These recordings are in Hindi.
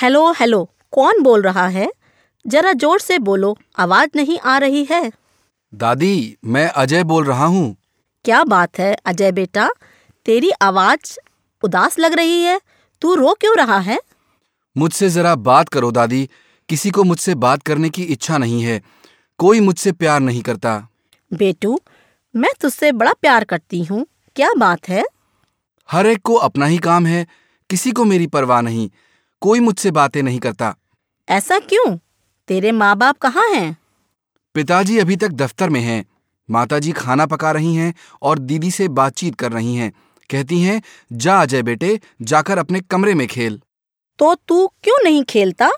हेलो हेलो कौन बोल रहा है? जरा ज़ोर से बोलो आवाज़ नहीं आ रही है। दादी मैं अजय बोल रहा हूँ। क्या बात है अजय बेटा तेरी आवाज़ उदास लग रही है तू रो क्यों रहा है? मुझसे जरा बात करो दादी किसी को मुझसे बात करने की इच्छा नहीं है कोई मुझसे प्यार नहीं करता। बेटू मैं तुझसे बड़ा प्यार करती हूँ क्या बात है? हर एक को अपना ही काम है किसी को मेरी परवाह नहीं कोई मुझसे बातें नहीं करता। ऐसा क्यों? तेरे माँ बाप कहाँ हैं? पिताजी अभी तक दफ्तर में हैं। माताजी खाना पका रही हैं और दीदी से बातचीत कर रही हैं। कहती हैं जा अजय बेटे जाकर अपने कमरे में खेल। तो तू क्यों नहीं खेलता?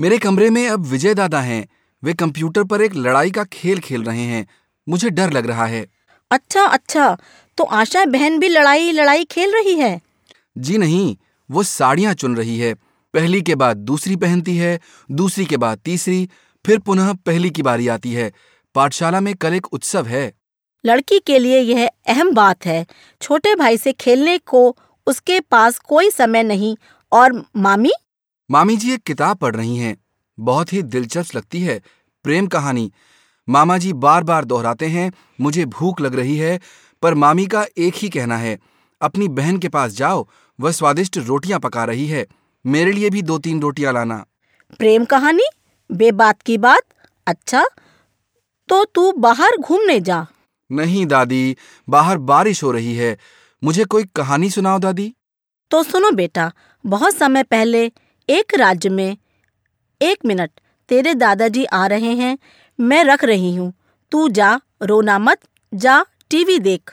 मेरे कमरे में अब विजय दादा हैं। वे कंप्यूटर पर एक लड़ाई का खेल खेल रहे हैं। मुझे डर लग रहा है। अच्छा अच्छा तो आशा बहन भी लड़ाई लड़ाई खेल रही है? जी नहीं वो साड़ियाँ चुन रही है। पहली के बाद दूसरी पहनती है दूसरी के बाद तीसरी फिर पुनः पहली की बारी आती है। पाठशाला में कल एक उत्सव है। लड़की के लिए यह अहम बात है। छोटे भाई से खेलने को उसके पास कोई समय नहीं। और मामी? मामी जी एक किताब पढ़ रही हैं। बहुत ही दिलचस्प लगती है। प्रेम कहानी। मामा जी बार बार दोहराते हैं मुझे भूख लग रही है पर मामी का एक ही कहना है। अपनी बहन के पास जाओ वह स्वादिष्ट रोटियाँ पका रही है। मेरे लिए भी दो तीन रोटियाँ लाना। प्रेम कहानी बेबात की बात अच्छा तो तू बाहर घूमने जा। नहीं दादी बाहर बारिश हो रही है। मुझे कोई कहानी सुनाओ दादी। तो सुनो बेटा बहुत समय पहले एक राज्य में एक मिनट तेरे दादाजी आ रहे हैं मैं रख रही हूँ। तू जा रोना मत जा टीवी देख।